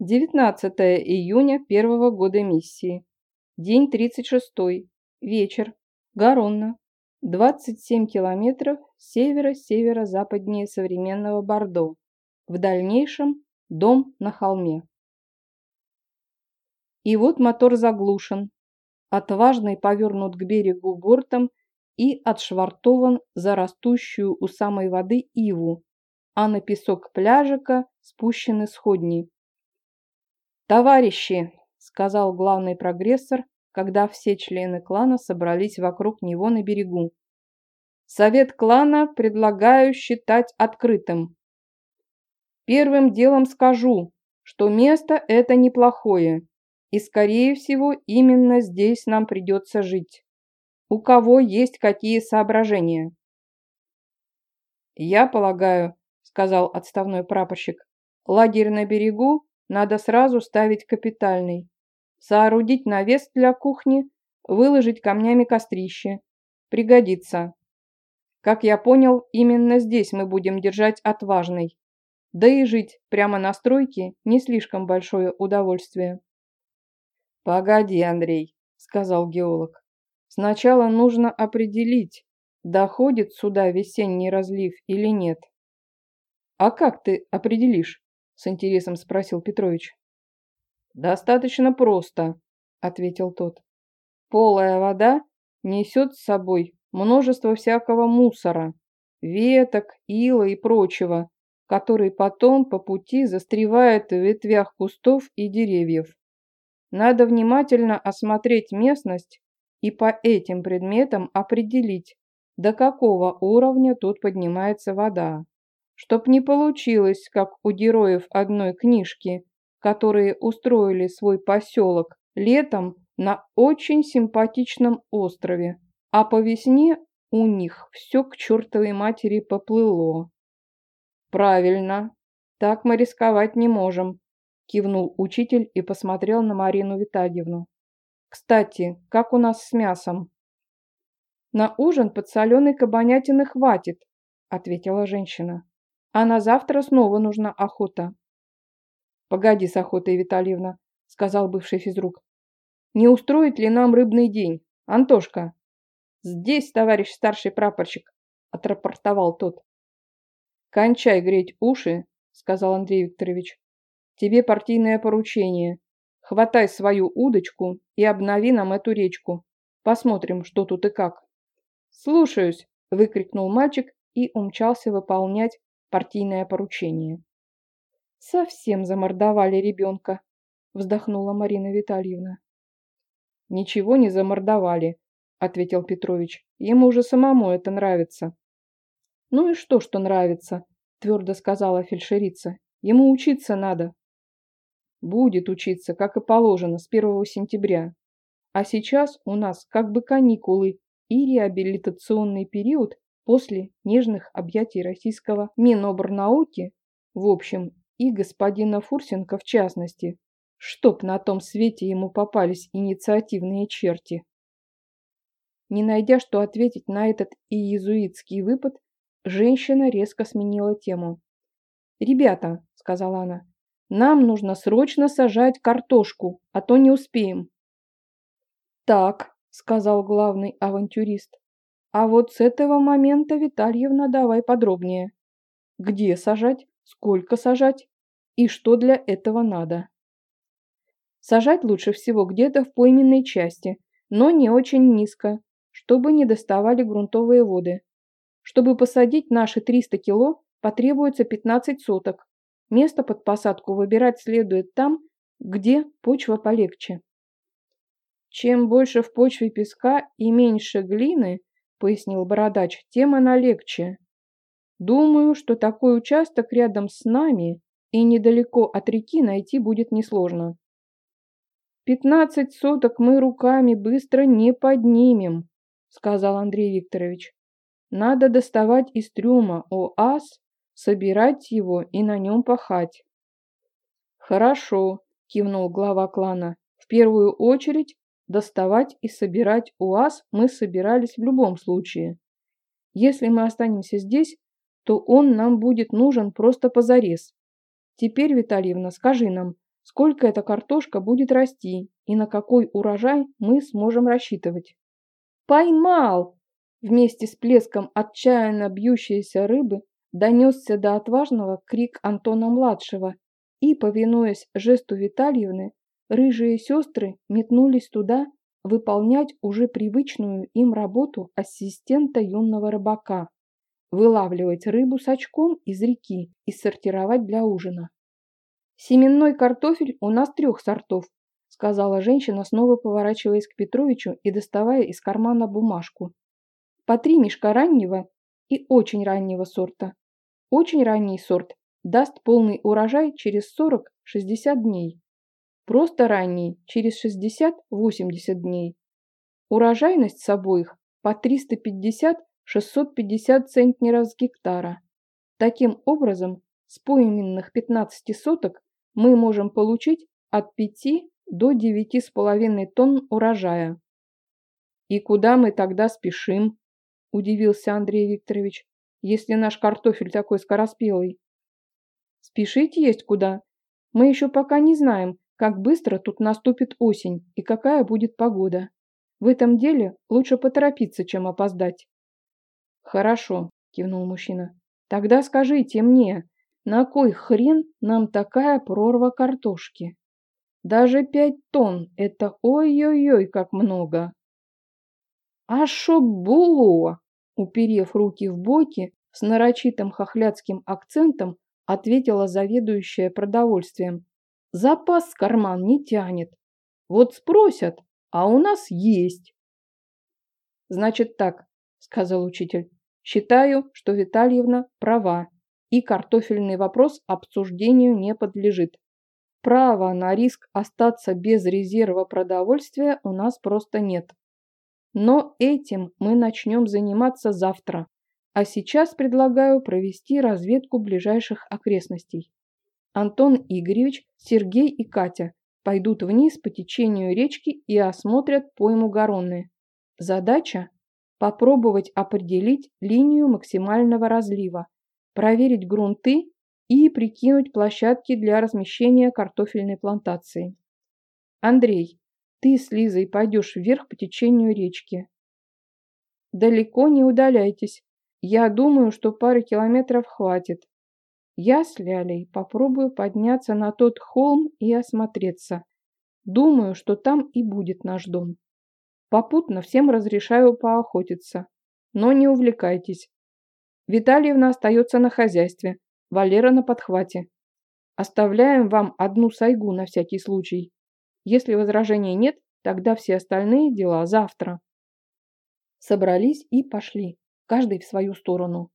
19 июня первого года миссии. День 36. Вечер. Гаронна. 27 километров северо-северо-западнее современного Бордо. В дальнейшем дом на холме. И вот мотор заглушен. Отважный повернут к берегу бортом и отшвартован за растущую у самой воды иву, а на песок пляжика спущены сходни. «Товарищи!» – сказал главный прогрессор, когда все члены клана собрались вокруг него на берегу. «Совет клана предлагаю считать открытым. Первым делом скажу, что место это неплохое, и, скорее всего, именно здесь нам придется жить. У кого есть какие соображения?» «Я полагаю», – сказал отставной прапорщик, – «лагерь на берегу надо сразу ставить капитальный. Соорудить навес для кухни, выложить камнями кострище. Пригодится. Как я понял, именно здесь мы будем держать отважный. Да и жить прямо на стройке не слишком большое удовольствие. «Погоди, Андрей», — сказал геолог. «Сначала нужно определить, доходит сюда весенний разлив или нет». «А как ты определишь?» С интересом спросил Петрович. Достаточно просто, ответил тот. Полая вода несет с собой множество всякого мусора, веток, ила и прочего, который потом по пути застревает в ветвях кустов и деревьев. Надо внимательно осмотреть местность и по этим предметам определить, до какого уровня тут поднимается вода чтоб не получилось, как у героев одной книжки, которые устроили свой поселок летом на очень симпатичном острове, а по весне у них все к чертовой матери поплыло. «Правильно, так мы рисковать не можем», – кивнул учитель и посмотрел на Марину Витальевну. «Кстати, как у нас с мясом?» «На ужин подсоленной кабанятины хватит», – ответила женщина. А на завтра снова нужна охота. Погоди с охотой, Витальевна, сказал бывший физрук. Не устроит ли нам рыбный день? Антошка. Здесь, товарищ старший прапорщик, отрапортовал тот. Кончай греть уши, сказал Андрей Викторович. Тебе партийное поручение. Хватай свою удочку и обнови нам эту речку. Посмотрим, что тут и как. Слушаюсь, выкрикнул мальчик и умчался выполнять партийное поручение. «Совсем замордовали ребенка», – вздохнула Марина Витальевна. «Ничего не замордовали», – ответил Петрович. «Ему уже самому это нравится». «Ну и что, что нравится?» – твердо сказала фельдшерица. «Ему учиться надо». «Будет учиться, как и положено, с 1 сентября. А сейчас у нас как бы каникулы и реабилитационный период после нежных объятий российского Минобрнауки, в общем, и господина Фурсенко в частности, чтоб на том свете ему попались инициативные черти. Не найдя, что ответить на этот иезуитский выпад, женщина резко сменила тему. «Ребята», — сказала она, — «нам нужно срочно сажать картошку, а то не успеем». «Так», — сказал главный авантюрист, а вот с этого момента, Витальевна, давай подробнее. Где сажать, сколько сажать и что для этого надо? Сажать лучше всего где-то в пойменной части, но не очень низко, чтобы не доставали грунтовые воды. Чтобы посадить наши 300 кило, потребуется 15 соток. Место под посадку выбирать следует там, где почва полегче. Чем больше в почве песка и меньше глины, — пояснил бородач, — тем она легче. Думаю, что такой участок рядом с нами и недалеко от реки найти будет несложно. «Пятнадцать соток мы руками быстро не поднимем», — сказал Андрей Викторович. «Надо доставать из трюма ОАС, собирать его и на нем пахать». «Хорошо», — кивнул глава клана. «В первую очередь Доставать и собирать УАЗ мы собирались в любом случае. Если мы останемся здесь, то он нам будет нужен просто позарез. Теперь, Витальевна, скажи нам, сколько эта картошка будет расти и на какой урожай мы сможем рассчитывать. «Поймал!» Вместе с плеском отчаянно бьющейся рыбы донесся до отважного крик Антона-младшего, и, повинуясь жесту Витальевны, рыжие сестры метнулись туда выполнять уже привычную им работу ассистента юного рыбака – вылавливать рыбу с очком из реки и сортировать для ужина. «Семенной картофель у нас трех сортов», – сказала женщина, снова поворачиваясь к Петровичу и доставая из кармана бумажку. «По три мешка раннего и очень раннего сорта. Очень ранний сорт даст полный урожай через 40-60 дней. Просто ранний через 60-80 дней. Урожайность с обоих по 350-650 центнеров с гектара. Таким образом, с поименных 15 соток мы можем получить от 5 до 9,5 тонн урожая. «И куда мы тогда спешим?» – удивился Андрей Викторович, «если наш картофель такой скороспелый». «Спешить есть куда. Мы еще пока не знаем, как быстро тут наступит осень и какая будет погода. В этом деле лучше поторопиться, чем опоздать». «Хорошо», – кивнул мужчина. «Тогда скажите мне, на кой хрен нам такая прорва картошки? Даже пять тонн – это ой-ой-ой, как много. А шо было? Уперев руки в боки, с нарочитым хохлядским акцентом ответила заведующая продовольствием. Запас карман не тянет. Вот спросят, а у нас есть. Значит так, сказал учитель. Считаю, что Витальевна права и картофельный вопрос обсуждению не подлежит. Права на риск остаться без резерва продовольствия у нас просто нет. Но этим мы начнем заниматься завтра, а сейчас предлагаю провести разведку ближайших окрестностей. Антон Игоревич, Сергей и Катя пойдут вниз по течению речки и осмотрят пойму Гаронны. Задача – попробовать определить линию максимального разлива, проверить грунты и прикинуть площадки для размещения картофельной плантации. Андрей, ты с Лизой пойдешь вверх по течению речки. Далеко не удаляйтесь. Я думаю, что пары километров хватит. Я с Лялей попробую подняться на тот холм и осмотреться. Думаю, что там и будет наш дом. Попутно всем разрешаю поохотиться. Но не увлекайтесь. Витальевна остается на хозяйстве, Валера на подхвате. Оставляем вам одну сайгу на всякий случай. Если возражений нет, тогда все остальные дела завтра. Собрались и пошли, каждый в свою сторону.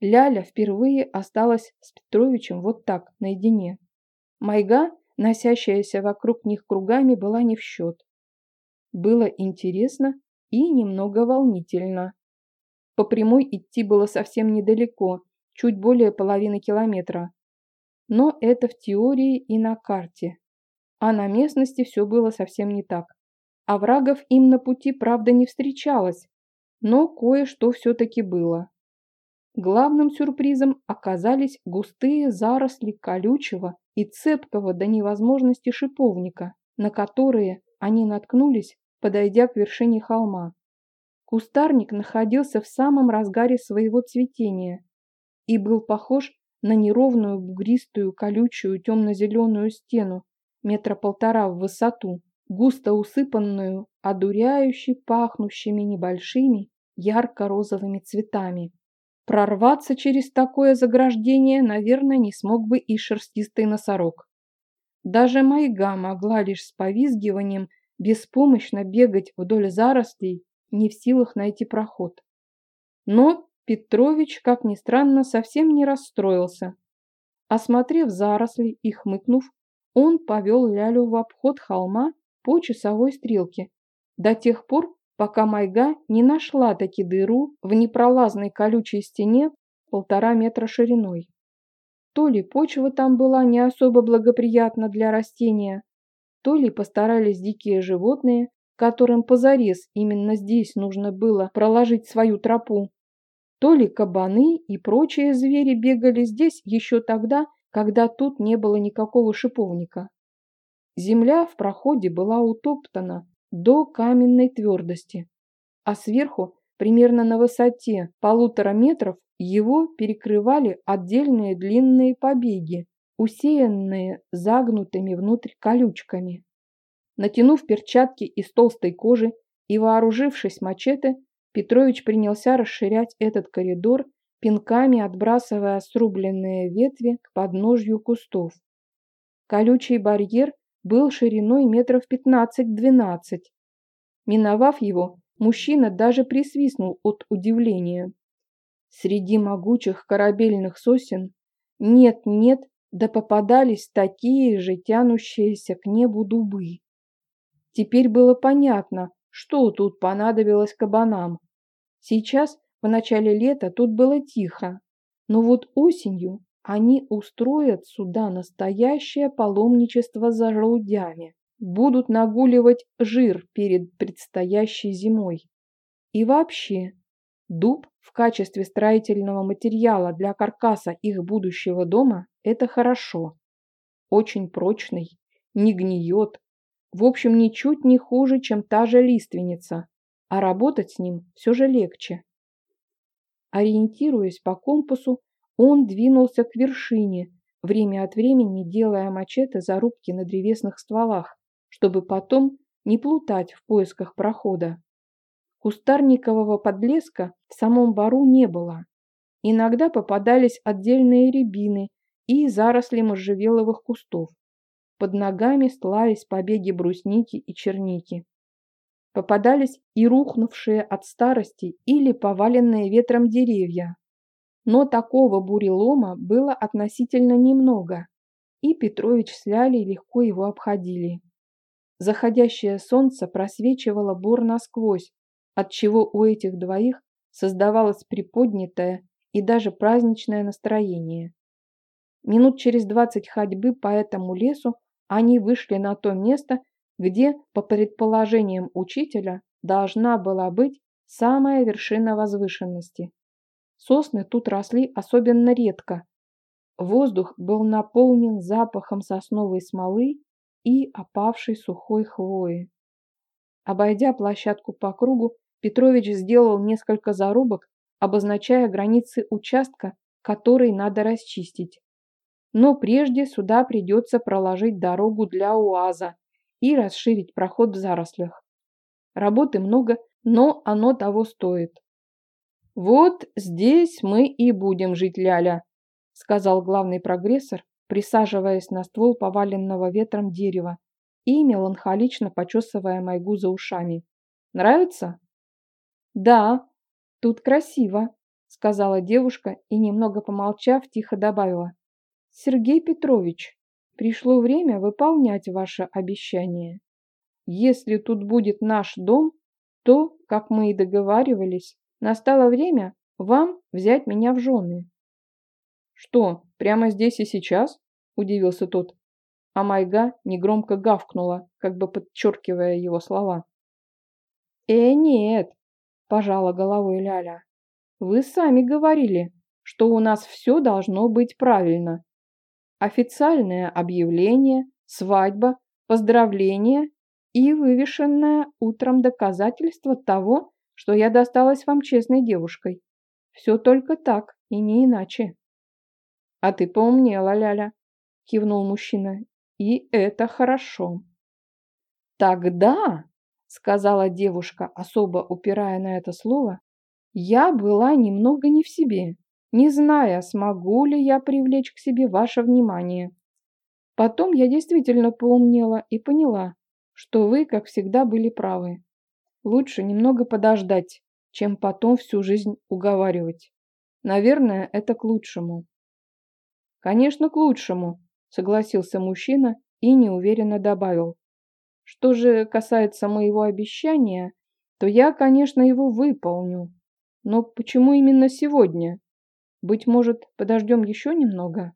Ляля впервые осталась с Петровичем вот так, наедине. Майга, носящаяся вокруг них кругами, была не в счет. Было интересно и немного волнительно. По прямой идти было совсем недалеко, чуть более половины километра. Но это в теории и на карте. А на местности все было совсем не так. Оврагов им на пути, правда, не встречалось, но кое-что все-таки было. Главным сюрпризом оказались густые заросли колючего и цепкого до невозможности шиповника, на которые они наткнулись, подойдя к вершине холма. Кустарник находился в самом разгаре своего цветения и был похож на неровную бугристую колючую темно-зеленую стену метра полтора в высоту, густо усыпанную одуряюще пахнущими небольшими ярко-розовыми цветами. Прорваться через такое заграждение, наверное, не смог бы и шерстистый носорог. Даже Майга могла лишь с повизгиванием беспомощно бегать вдоль зарослей не в силах найти проход. Но Петрович, как ни странно, совсем не расстроился. Осмотрев заросли и хмыкнув, он повел Лялю в обход холма по часовой стрелке, до тех пор, пока Майга не нашла таки дыру в непролазной колючей стене полтора метра шириной. То ли почва там была не особо благоприятна для растения, то ли постарались дикие животные, которым позарез именно здесь нужно было проложить свою тропу. То ли кабаны и прочие звери бегали здесь еще тогда, когда тут не было никакого шиповника. Земля в проходе была утоптана до каменной твердости, а сверху, примерно на высоте полутора метров, его перекрывали отдельные длинные побеги, усеянные загнутыми внутрь колючками. Натянув перчатки из толстой кожи и вооружившись мачете, Петрович принялся расширять этот коридор, пинками отбрасывая срубленные ветви к подножью кустов. Колючий барьер был шириной метров 15-12. Миновав его, мужчина даже присвистнул от удивления. Среди могучих корабельных сосен нет-нет, да попадались такие же тянущиеся к небу дубы. Теперь было понятно, что тут понадобилось кабанам. Сейчас, в начале лета, тут было тихо, но вот осенью они устроят сюда настоящее паломничество за желудями, будут нагуливать жир перед предстоящей зимой. И вообще, дуб в качестве строительного материала для каркаса их будущего дома – это хорошо. Очень прочный, не гниет. В общем, ничуть не хуже, чем та же лиственница, а работать с ним все же легче. Ориентируясь по компасу, он двинулся к вершине, время от времени делая мачете зарубки на древесных стволах, чтобы потом не плутать в поисках прохода. Кустарникового подлеска в самом бару не было. Иногда попадались отдельные рябины и заросли можжевеловых кустов. Под ногами стлались побеги брусники и черники. Попадались и рухнувшие от старости или поваленные ветром деревья. Но такого бурелома было относительно немного, и Петрович с Лялей легко его обходили. Заходящее солнце просвечивало бор насквозь, отчего у этих двоих создавалось приподнятое и даже праздничное настроение. Минут через двадцать ходьбы по этому лесу они вышли на то место, где, по предположениям учителя, должна была быть самая вершина возвышенности. Сосны тут росли особенно редко. Воздух был наполнен запахом сосновой смолы и опавшей сухой хвои. Обойдя площадку по кругу, Петрович сделал несколько зарубок, обозначая границы участка, который надо расчистить. Но прежде сюда придется проложить дорогу для УАЗа и расширить проход в зарослях. Работы много, но оно того стоит. «Вот здесь мы и будем жить, Ляля», — сказал главный прогрессор, присаживаясь на ствол поваленного ветром дерева и меланхолично почесывая Майгу за ушами. «Нравится?» «Да, тут красиво», — сказала девушка и, немного помолчав, тихо добавила. «Сергей Петрович, пришло время выполнять ваше обещание. Если тут будет наш дом, то, как мы и договаривались, Настало время вам взять меня в жены. Что, прямо здесь и сейчас? Удивился тот. А Майга негромко гавкнула, как бы подчеркивая его слова. «Э, нет!» – пожала головой Ляля. «Вы сами говорили, что у нас все должно быть правильно. Официальное объявление, свадьба, поздравление и вывешенное утром доказательство того, что я досталась вам честной девушкой. Все только так и не иначе. А ты поумнела, Ляля, кивнул мужчина. И это хорошо. Тогда, сказала девушка, особо упирая на это слово, я была немного не в себе, не зная, смогу ли я привлечь к себе ваше внимание. Потом я действительно поумнела и поняла, что вы, как всегда, были правы. Лучше немного подождать, чем потом всю жизнь уговаривать. Наверное, это к лучшему. Конечно, к лучшему, согласился мужчина и неуверенно добавил. Что же касается моего обещания, то я, конечно, его выполню. Но почему именно сегодня? Быть может, подождем еще немного?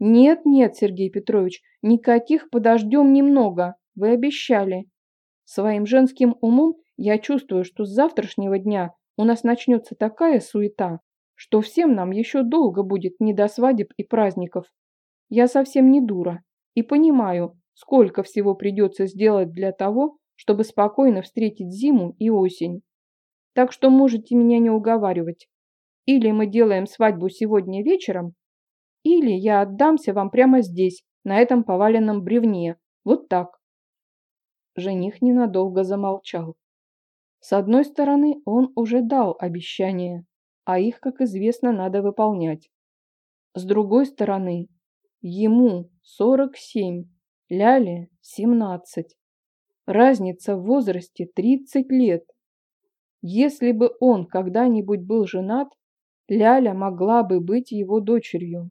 Нет, нет, Сергей Петрович, никаких подождем немного. Вы обещали. Своим женским умом я чувствую, что с завтрашнего дня у нас начнется такая суета, что всем нам еще долго будет не до свадеб и праздников. Я совсем не дура и понимаю, сколько всего придется сделать для того, чтобы спокойно встретить зиму и осень. Так что можете меня не уговаривать. Или мы делаем свадьбу сегодня вечером, или я отдамся вам прямо здесь, на этом поваленном бревне. Вот так. Жених ненадолго замолчал. С одной стороны, он уже дал обещание, а их, как известно, надо выполнять. С другой стороны, ему 47, Ляле 17. Разница в возрасте 30 лет. Если бы он когда-нибудь был женат, Ляля могла бы быть его дочерью.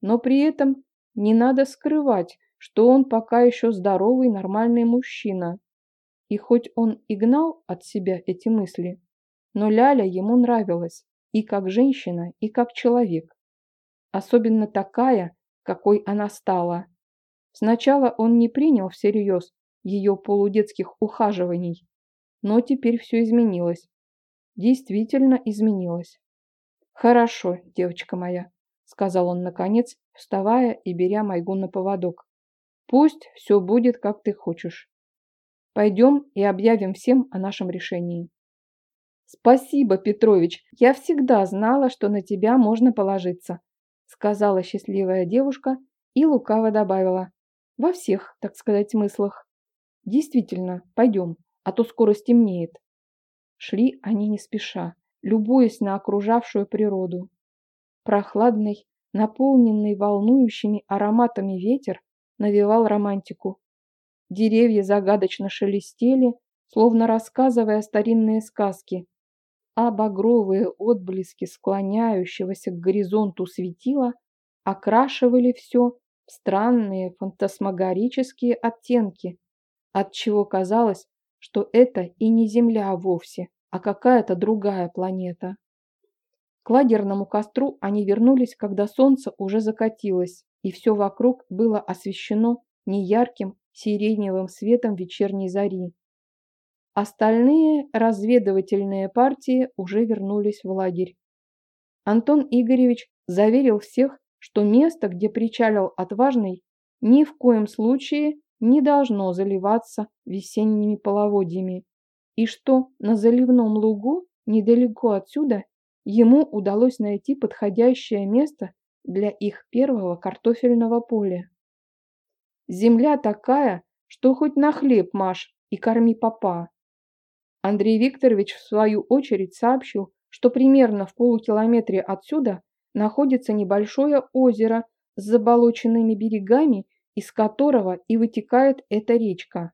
Но при этом не надо скрывать, что он пока еще здоровый нормальный мужчина. И хоть он и гнал от себя эти мысли, но Ляля ему нравилась и как женщина, и как человек. Особенно такая, какой она стала. Сначала он не принял всерьез ее полудетских ухаживаний, но теперь все изменилось. Действительно изменилось. «Хорошо, девочка моя», — сказал он наконец, вставая и беря Майгу на поводок. «Пусть все будет, как ты хочешь. Пойдем и объявим всем о нашем решении». «Спасибо, Петрович, я всегда знала, что на тебя можно положиться», сказала счастливая девушка и лукаво добавила. Во всех, так сказать, смыслах. Действительно, пойдем, а то скоро стемнеет. Шли они не спеша, любуясь на окружавшую природу. Прохладный, наполненный волнующими ароматами ветер навевал романтику. Деревья загадочно шелестели, словно рассказывая старинные сказки, а багровые отблески склоняющегося к горизонту светила окрашивали все странные фантасмагорические оттенки, отчего казалось, что это и не Земля вовсе, а какая-то другая планета. К лагерному костру они вернулись, когда солнце уже закатилось, и все вокруг было освещено неярким сиреневым светом вечерней зари. Остальные разведывательные партии уже вернулись в лагерь. Антон Игоревич заверил всех, что место, где причалил отважный, ни в коем случае не должно заливаться весенними половодьями, и что на заливном лугу, недалеко отсюда, ему удалось найти подходящее место для их первого картофельного поля. Земля такая, что хоть на хлеб маш и корми папа. Андрей Викторович в свою очередь сообщил, что примерно в полукилометре отсюда находится небольшое озеро с заболоченными берегами, из которого и вытекает эта речка.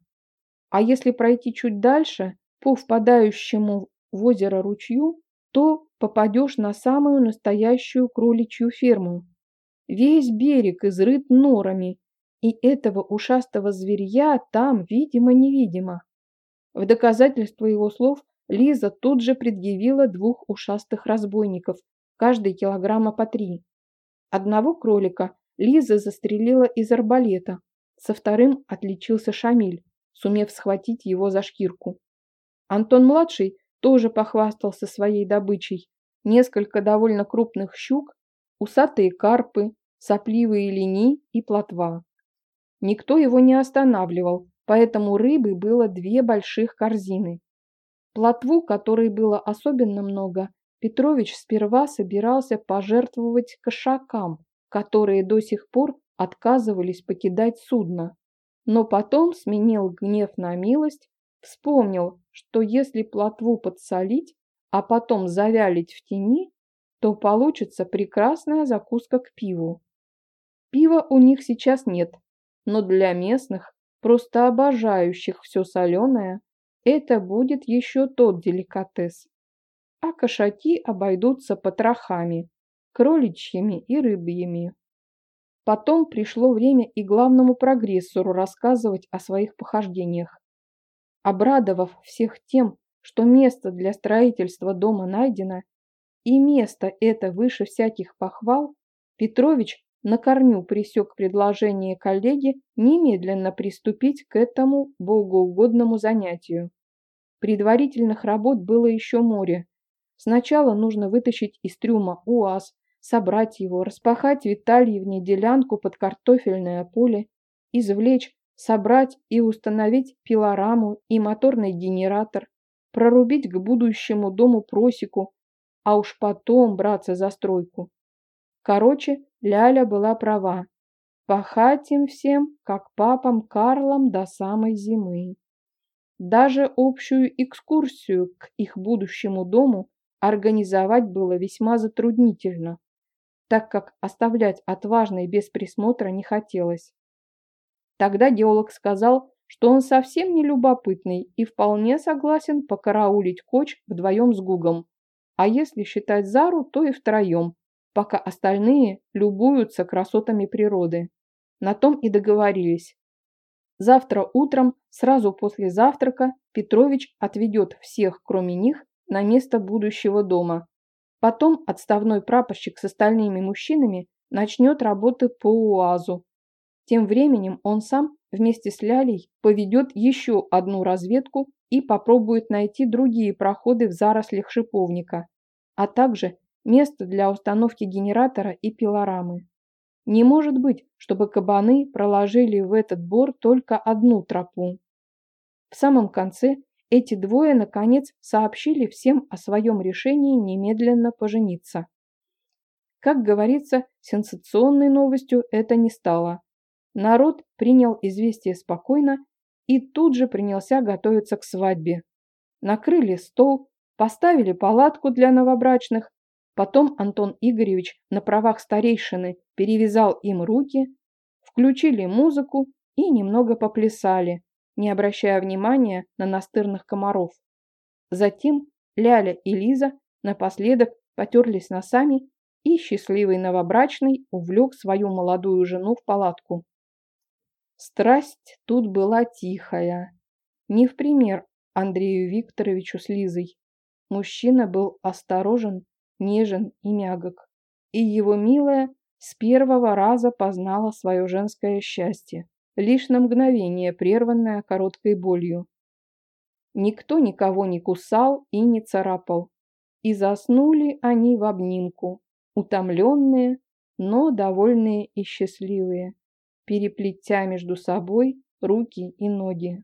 А если пройти чуть дальше, по впадающему в озеро ручью, то попадешь на самую настоящую кроличью ферму. Весь берег изрыт норами, и этого ушастого зверья там видимо-невидимо. В доказательство его слов Лиза тут же предъявила двух ушастых разбойников, каждый килограмма по три. Одного кролика Лиза застрелила из арбалета, со вторым отличился Шамиль, сумев схватить его за шкирку. Антон-младший тоже похвастался своей добычей. Несколько довольно крупных щук, усатые карпы, сопливые лини и плотва. Никто его не останавливал, поэтому рыбы было две больших корзины. Плотву, которой было особенно много, Петрович сперва собирался пожертвовать кошакам, которые до сих пор отказывались покидать судно. Но потом сменил гнев на милость, вспомнил, что если плотву подсолить, а потом завялить в тени, то получится прекрасная закуска к пиву. Пива у них сейчас нет, но для местных, просто обожающих все соленое, это будет еще тот деликатес а кошаки обойдутся потрохами, кроличьими и рыбьими. Потом пришло время и главному прогрессору рассказывать о своих похождениях. Обрадовав всех тем, что место для строительства дома найдено, и место это выше всяких похвал, Петрович на корню пресек предложение коллеги немедленно приступить к этому богоугодному занятию. Предварительных работ было еще море, Сначала нужно вытащить из трюма УАЗ, собрать его, распахать Витальевне делянку под картофельное поле, извлечь, собрать и установить пилораму и моторный генератор, прорубить к будущему дому просеку, а уж потом браться за стройку. Короче, Ляля была права. Пахать им всем, как папам Карлам до самой зимы. Даже общую экскурсию к их будущему дому организовать было весьма затруднительно, так как оставлять отважной без присмотра не хотелось. Тогда геолог сказал, что он совсем не любопытный и вполне согласен покараулить коч вдвоем с Гугом, а если считать Зару, то и втроем, пока остальные любуются красотами природы. На том и договорились. Завтра утром, сразу после завтрака, Петрович отведет всех, кроме них, на место будущего дома. Потом отставной прапорщик с остальными мужчинами начнет работы по УАЗу. Тем временем он сам вместе с Лялей поведет еще одну разведку и попробует найти другие проходы в зарослях шиповника, а также место для установки генератора и пилорамы. Не может быть, чтобы кабаны проложили в этот бор только одну тропу. В самом конце эти двое, наконец, сообщили всем о своем решении немедленно пожениться. Как говорится, сенсационной новостью это не стало. Народ принял известие спокойно и тут же принялся готовиться к свадьбе. Накрыли стол, поставили палатку для новобрачных, потом Антон Игоревич на правах старейшины перевязал им руки, включили музыку и немного поплясали, не обращая внимания на настырных комаров. Затем Ляля и Лиза напоследок потерлись носами, и счастливый новобрачный увлек свою молодую жену в палатку. Страсть тут была тихая. Не в пример Андрею Викторовичу с Лизой. Мужчина был осторожен, нежен и мягок. И его милая с первого раза познала свое женское счастье, лишь на мгновение прерванное короткой болью. Никто никого не кусал и не царапал. И заснули они в обнимку, утомленные, но довольные и счастливые переплетя между собой руки и ноги.